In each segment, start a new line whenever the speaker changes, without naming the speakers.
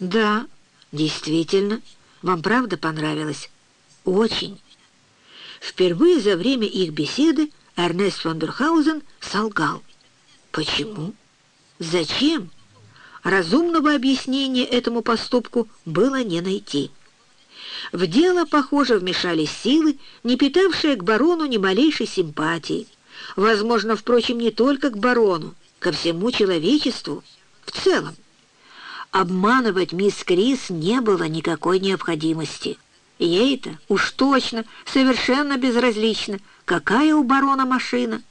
Да, действительно, вам правда понравилось? Очень. Впервые за время их беседы Эрнест фон Дюрхаузен солгал. Почему? Зачем? Разумного объяснения этому поступку было не найти. В дело, похоже, вмешались силы, не питавшие к барону ни малейшей симпатии. Возможно, впрочем, не только к барону, ко всему человечеству в целом. Обманывать мисс Крис не было никакой необходимости. Ей-то уж точно совершенно безразлично, какая у барона машина.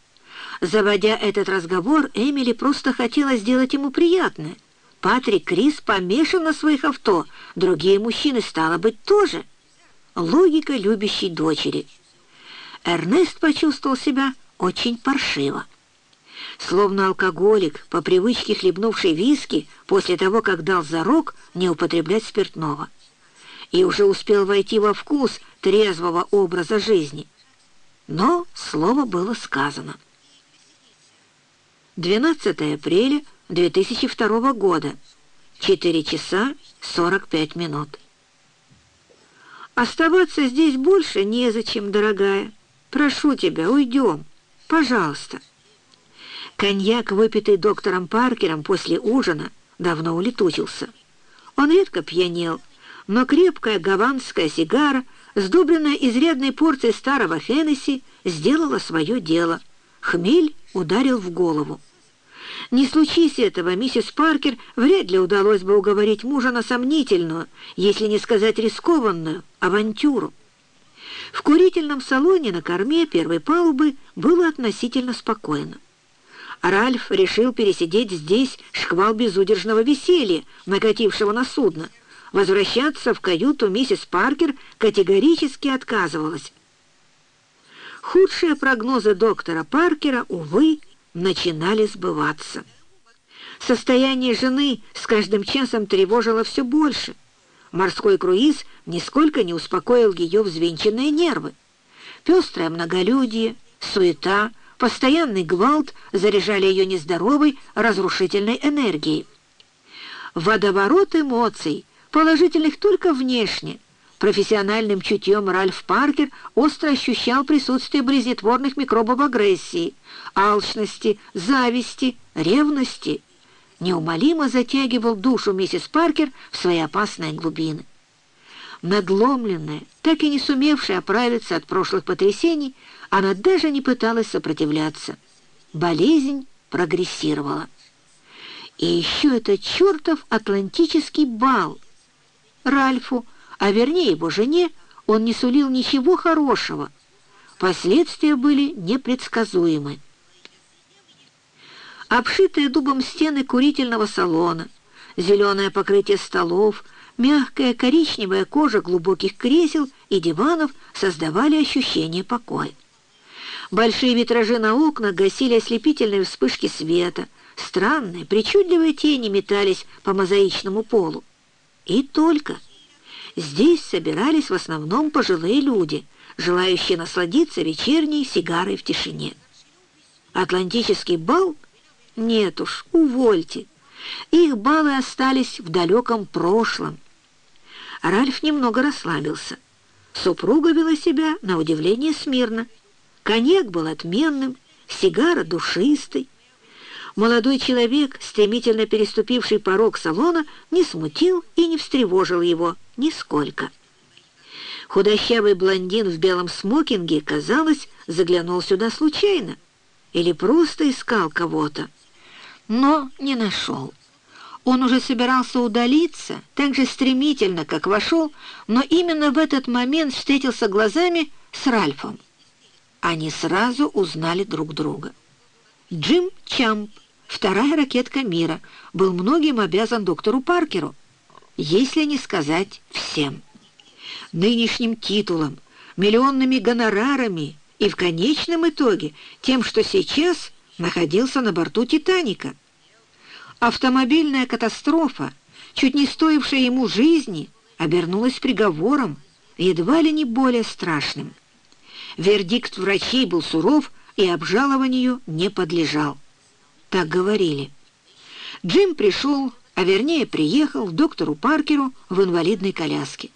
Заводя этот разговор, Эмили просто хотела сделать ему приятное. Патрик Крис помешан на своих авто, другие мужчины, стало быть, тоже. Логика любящей дочери. Эрнест почувствовал себя очень паршиво. Словно алкоголик, по привычке хлебнувший виски, после того, как дал зарок не употреблять спиртного. И уже успел войти во вкус трезвого образа жизни. Но слово было сказано. 12 апреля 2002 года, 4 часа 45 минут. «Оставаться здесь больше незачем, дорогая. Прошу тебя, уйдем. Пожалуйста». Коньяк, выпитый доктором Паркером после ужина, давно улетучился. Он редко пьянел, но крепкая гаванская сигара, сдобренная изрядной порцией старого Хеннесси, сделала свое дело. Хмель ударил в голову. Не случись этого, миссис Паркер вряд ли удалось бы уговорить мужа на сомнительную, если не сказать рискованную, авантюру. В курительном салоне на корме первой палубы было относительно спокойно. Ральф решил пересидеть здесь шквал безудержного веселья, накатившего на судно. Возвращаться в каюту миссис Паркер категорически отказывалась. Худшие прогнозы доктора Паркера, увы, начинали сбываться. Состояние жены с каждым часом тревожило все больше. Морской круиз нисколько не успокоил ее взвинченные нервы. Пестрое многолюдие, суета, постоянный гвалт заряжали ее нездоровой, разрушительной энергией. Водоворот эмоций, положительных только внешне, Профессиональным чутьем Ральф Паркер остро ощущал присутствие болезнетворных микробов агрессии, алчности, зависти, ревности. Неумолимо затягивал душу миссис Паркер в свои опасные глубины. Надломленная, так и не сумевшая оправиться от прошлых потрясений, она даже не пыталась сопротивляться. Болезнь прогрессировала. И еще это чертов атлантический бал. Ральфу, а вернее его жене, он не сулил ничего хорошего. Последствия были непредсказуемы. Обшитые дубом стены курительного салона, зеленое покрытие столов, мягкая коричневая кожа глубоких кресел и диванов создавали ощущение покоя. Большие витражи на окнах гасили ослепительные вспышки света, странные, причудливые тени метались по мозаичному полу. И только... Здесь собирались в основном пожилые люди, желающие насладиться вечерней сигарой в тишине. Атлантический бал? Нет уж, увольте. Их балы остались в далеком прошлом. Ральф немного расслабился. Супруга вела себя, на удивление, смирно. Коньяк был отменным, сигара душистой. Молодой человек, стремительно переступивший порог салона, не смутил и не встревожил его нисколько. Худощавый блондин в белом смокинге, казалось, заглянул сюда случайно или просто искал кого-то, но не нашел. Он уже собирался удалиться, так же стремительно, как вошел, но именно в этот момент встретился глазами с Ральфом. Они сразу узнали друг друга. Джим Чамп Вторая ракетка мира был многим обязан доктору Паркеру, если не сказать всем. Нынешним титулом, миллионными гонорарами и в конечном итоге тем, что сейчас находился на борту «Титаника». Автомобильная катастрофа, чуть не стоившая ему жизни, обернулась приговором, едва ли не более страшным. Вердикт врачей был суров и обжалованию не подлежал так говорили. Джим пришел а вернее приехал к доктору Паркеру в инвалидной коляске.